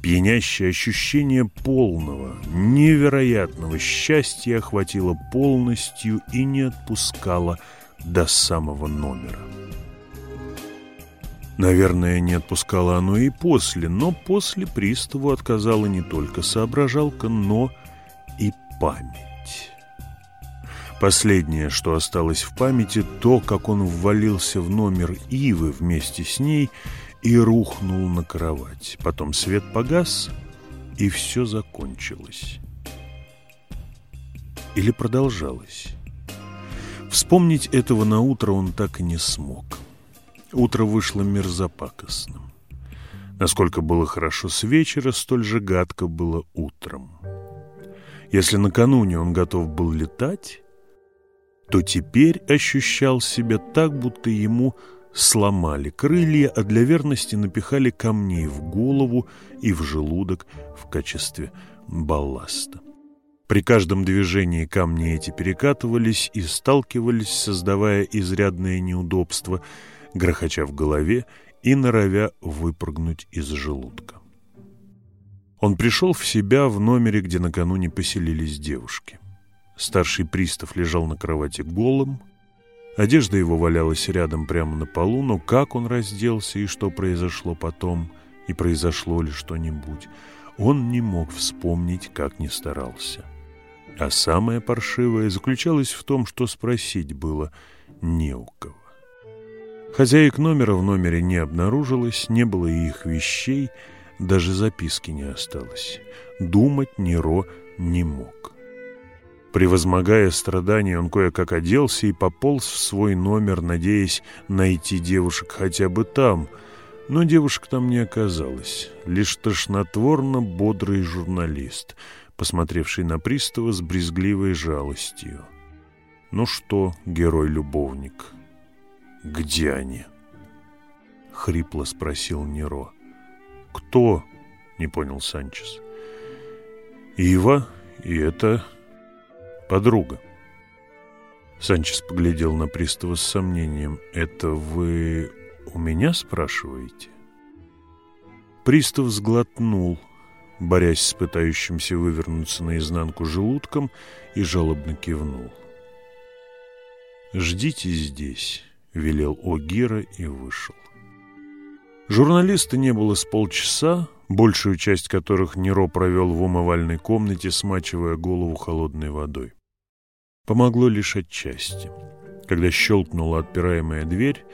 Пьянящее ощущение полного, невероятного счастья охватило полностью и не отпускало до самого номера. Наверное, не отпускало оно и после, но после приставу отказала не только соображалка, но и память. Последнее, что осталось в памяти, то, как он ввалился в номер Ивы вместе с ней – и рухнул на кровать. Потом свет погас, и все закончилось. Или продолжалось. Вспомнить этого на утро он так и не смог. Утро вышло мерзопакостным. Насколько было хорошо с вечера, столь же гадко было утром. Если накануне он готов был летать, то теперь ощущал себя так, будто ему сломали крылья, а для верности напихали камней в голову и в желудок в качестве балласта. При каждом движении камни эти перекатывались и сталкивались, создавая изрядное неудобство, грохоча в голове и норовя выпрыгнуть из желудка. Он пришел в себя в номере, где накануне поселились девушки. Старший пристав лежал на кровати голым, Одежда его валялась рядом прямо на полу, но как он разделся и что произошло потом, и произошло ли что-нибудь, он не мог вспомнить, как не старался. А самое паршивое заключалось в том, что спросить было не у кого. Хозяек номера в номере не обнаружилось, не было и их вещей, даже записки не осталось. Думать Неро не мог. Превозмогая страдания, он кое-как оделся и пополз в свой номер, надеясь найти девушек хотя бы там. Но девушек там не оказалось. Лишь тошнотворно бодрый журналист, посмотревший на пристава с брезгливой жалостью. «Ну что, герой-любовник, где они?» — хрипло спросил Неро. «Кто?» — не понял Санчес. «Ива и это подруга. Санчес поглядел на пристава с сомнением. «Это вы у меня спрашиваете?» Пристав сглотнул, борясь с пытающимся вывернуться наизнанку желудком, и жалобно кивнул. «Ждите здесь», — велел Огира и вышел. Журналиста не было с полчаса, большую часть которых Неро провел в умывальной комнате, смачивая голову холодной водой. Помогло лишь отчасти. Когда щелкнула отпираемая дверь,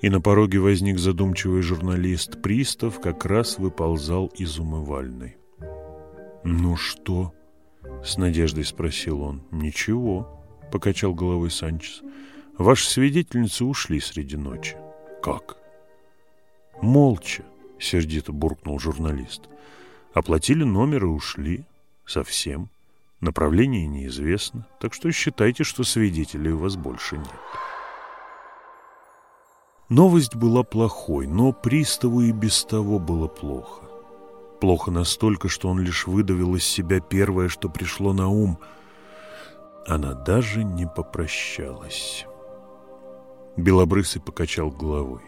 и на пороге возник задумчивый журналист, пристав как раз выползал из умывальной. «Ну что?» — с надеждой спросил он. «Ничего», — покачал головой Санчес. «Ваши свидетельницы ушли среди ночи». «Как?» «Молча», — сердито буркнул журналист. «Оплатили номер и ушли. Совсем». Направление неизвестно, так что считайте, что свидетелей у вас больше нет. Новость была плохой, но приставу и без того было плохо. Плохо настолько, что он лишь выдавил из себя первое, что пришло на ум. Она даже не попрощалась. Белобрысый покачал головой.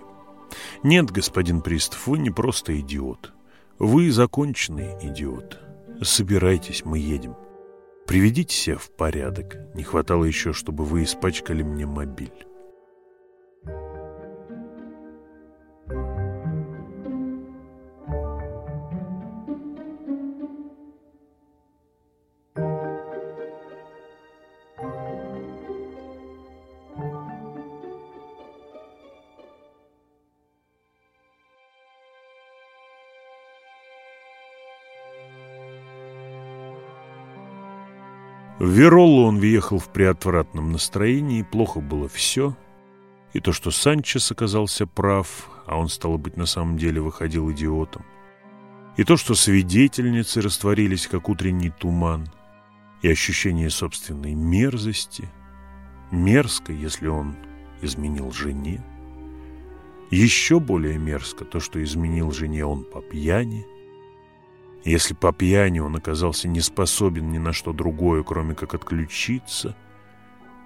«Нет, господин пристав, вы не просто идиот. Вы законченный идиот. Собирайтесь, мы едем». Приведите себя в порядок. Не хватало еще, чтобы вы испачкали мне мобиль. В Веролу он въехал в приотвратном настроении, плохо было все. И то, что Санчес оказался прав, а он, стало быть, на самом деле выходил идиотом. И то, что свидетельницы растворились, как утренний туман. И ощущение собственной мерзости. Мерзко, если он изменил жене. Еще более мерзко то, что изменил жене он по пьяни. Если по пьяни он оказался не способен ни на что другое, кроме как отключиться,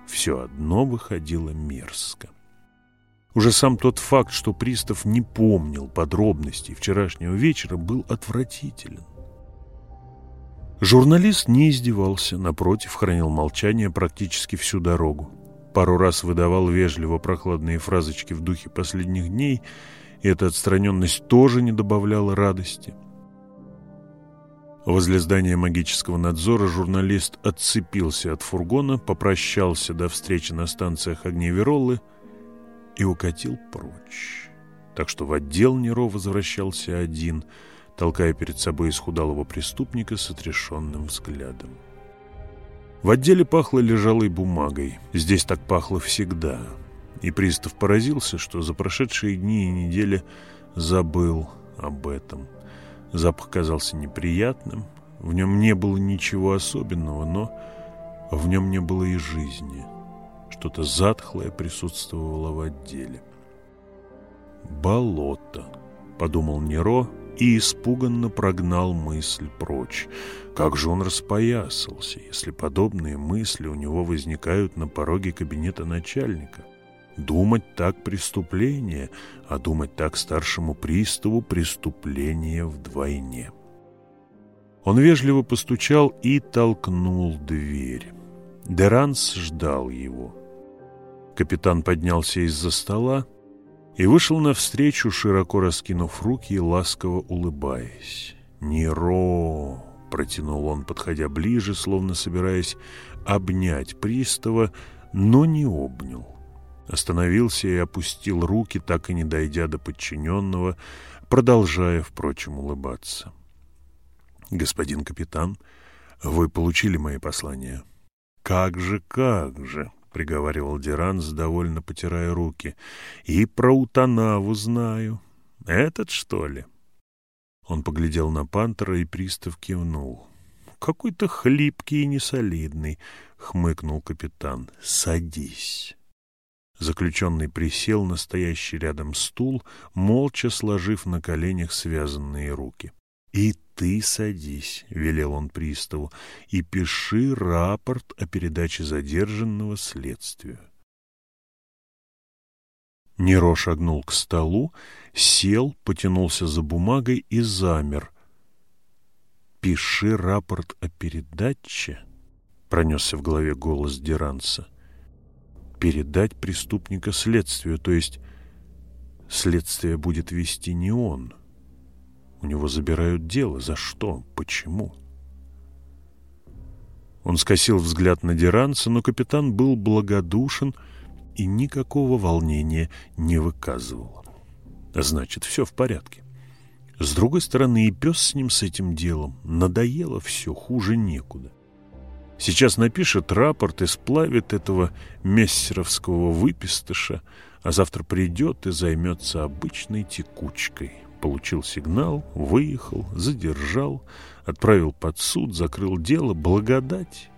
все одно выходило мерзко. Уже сам тот факт, что пристав не помнил подробностей вчерашнего вечера, был отвратителен. Журналист не издевался, напротив, хранил молчание практически всю дорогу. Пару раз выдавал вежливо прохладные фразочки в духе последних дней, и эта отстраненность тоже не добавляла радости. Возле здания магического надзора журналист отцепился от фургона, попрощался до встречи на станциях Огневеролы – и укатил прочь. Так что в отдел Неро возвращался один, толкая перед собой исхудалого преступника с отрешенным взглядом. В отделе пахло лежалой бумагой. Здесь так пахло всегда. И пристав поразился, что за прошедшие дни и недели забыл об этом. Запах казался неприятным. В нем не было ничего особенного, но в нем не было и жизни. — что-то затхлое присутствовало в отделе. «Болото», — подумал Неро и испуганно прогнал мысль прочь. Как же он распоясался, если подобные мысли у него возникают на пороге кабинета начальника? Думать так преступление, а думать так старшему приставу преступление вдвойне. Он вежливо постучал и толкнул дверь. Деранс ждал его. Капитан поднялся из-за стола и вышел навстречу, широко раскинув руки и ласково улыбаясь. «Неро!» — протянул он, подходя ближе, словно собираясь обнять пристава, но не обнял. Остановился и опустил руки, так и не дойдя до подчиненного, продолжая, впрочем, улыбаться. «Господин капитан, вы получили мои послания?» «Как же, как же!» приговаривал Диранс, довольно потирая руки. «И про Утанаву знаю. Этот, что ли?» Он поглядел на пантера и пристав кивнул. «Какой-то хлипкий и несолидный», — хмыкнул капитан. «Садись». Заключенный присел на стоящий рядом стул, молча сложив на коленях связанные руки. «И ты садись», — велел он приставу, — «и пиши рапорт о передаче задержанного следствию». Неро шагнул к столу, сел, потянулся за бумагой и замер. «Пиши рапорт о передаче», — пронесся в голове голос Деранса. «Передать преступника следствию, то есть следствие будет вести не он». У него забирают дело. За что? Почему? Он скосил взгляд на Деранца, но капитан был благодушен и никакого волнения не выказывал. Значит, все в порядке. С другой стороны, и пес с ним с этим делом. Надоело все, хуже некуда. Сейчас напишет рапорт и сплавит этого мессеровского выпистыша, а завтра придет и займется обычной текучкой получил сигнал, выехал, задержал, отправил под суд, закрыл дело, благодать.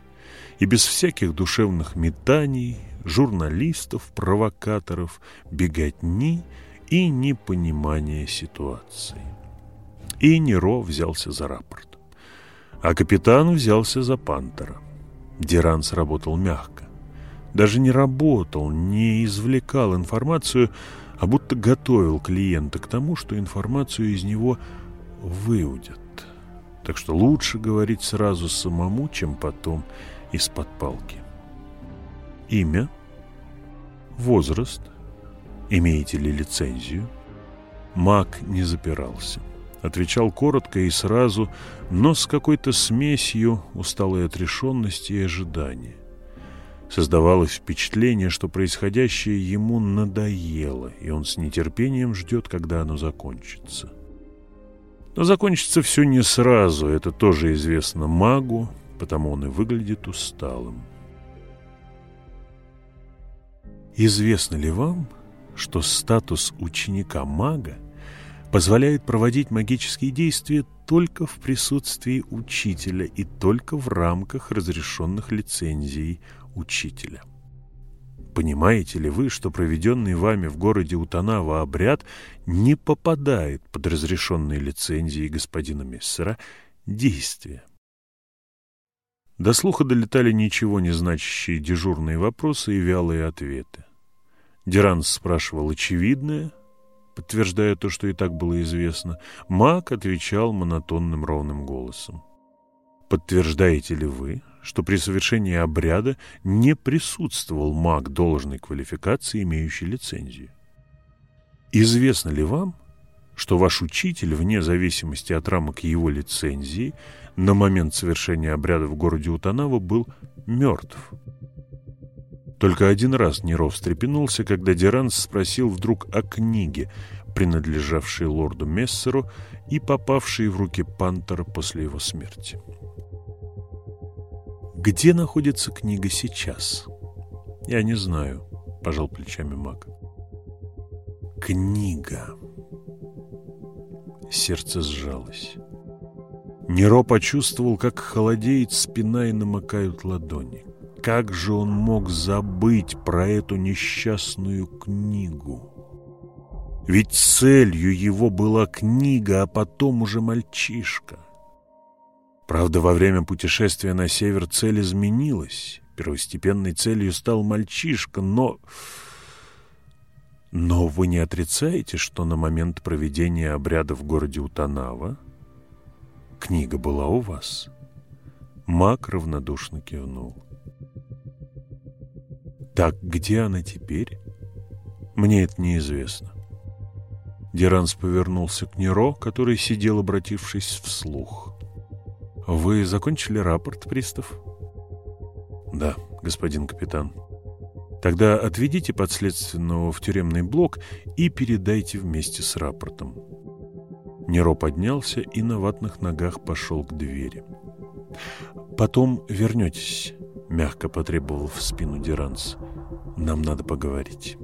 И без всяких душевных метаний, журналистов, провокаторов, беготни и непонимания ситуации. И Неро взялся за рапорт. А капитан взялся за Пантера. Диран сработал мягко. Даже не работал, не извлекал информацию, а будто готовил клиента к тому, что информацию из него выудят. Так что лучше говорить сразу самому, чем потом из-под палки. Имя, возраст, имеете ли лицензию? Маг не запирался. Отвечал коротко и сразу, но с какой-то смесью усталой отрешенности и ожидания. Создавалось впечатление, что происходящее ему надоело, и он с нетерпением ждет, когда оно закончится. Но закончится все не сразу, это тоже известно магу, потому он и выглядит усталым. Известно ли вам, что статус ученика-мага позволяет проводить магические действия только в присутствии учителя и только в рамках разрешенных лицензий учителя? Понимаете ли вы, что проведенный вами в городе Утанава обряд не попадает под разрешенные лицензии господина Мессера действия? До слуха долетали ничего не значащие дежурные вопросы и вялые ответы. Диранс спрашивал очевидное, подтверждая то, что и так было известно. Маг отвечал монотонным ровным голосом. Подтверждаете ли вы, что при совершении обряда не присутствовал маг должной квалификации, имеющий лицензию? Известно ли вам, что ваш учитель, вне зависимости от рамок его лицензии, на момент совершения обряда в городе Утанава был мертв? Только один раз Неров встрепенулся, когда Диранс спросил вдруг о книге, принадлежавшей лорду Мессеру и попавшей в руки Пантера после его смерти. «Где находится книга сейчас?» «Я не знаю», — пожал плечами маг. «Книга». Сердце сжалось. Неро почувствовал, как холодеет спина и намокают ладони. Как же он мог забыть про эту несчастную книгу? Ведь целью его была книга, а потом уже мальчишка. Правда, во время путешествия на север цель изменилась. Первостепенной целью стал мальчишка, но... Но вы не отрицаете, что на момент проведения обряда в городе Утанава книга была у вас? Мак равнодушно кивнул. Так где она теперь? Мне это неизвестно. Диранс повернулся к Неро, который сидел, обратившись вслух. «Вы закончили рапорт, пристав?» «Да, господин капитан». «Тогда отведите подследственного в тюремный блок и передайте вместе с рапортом». Неро поднялся и на ватных ногах пошел к двери. «Потом вернетесь», — мягко потребовал в спину Диранс. «Нам надо поговорить».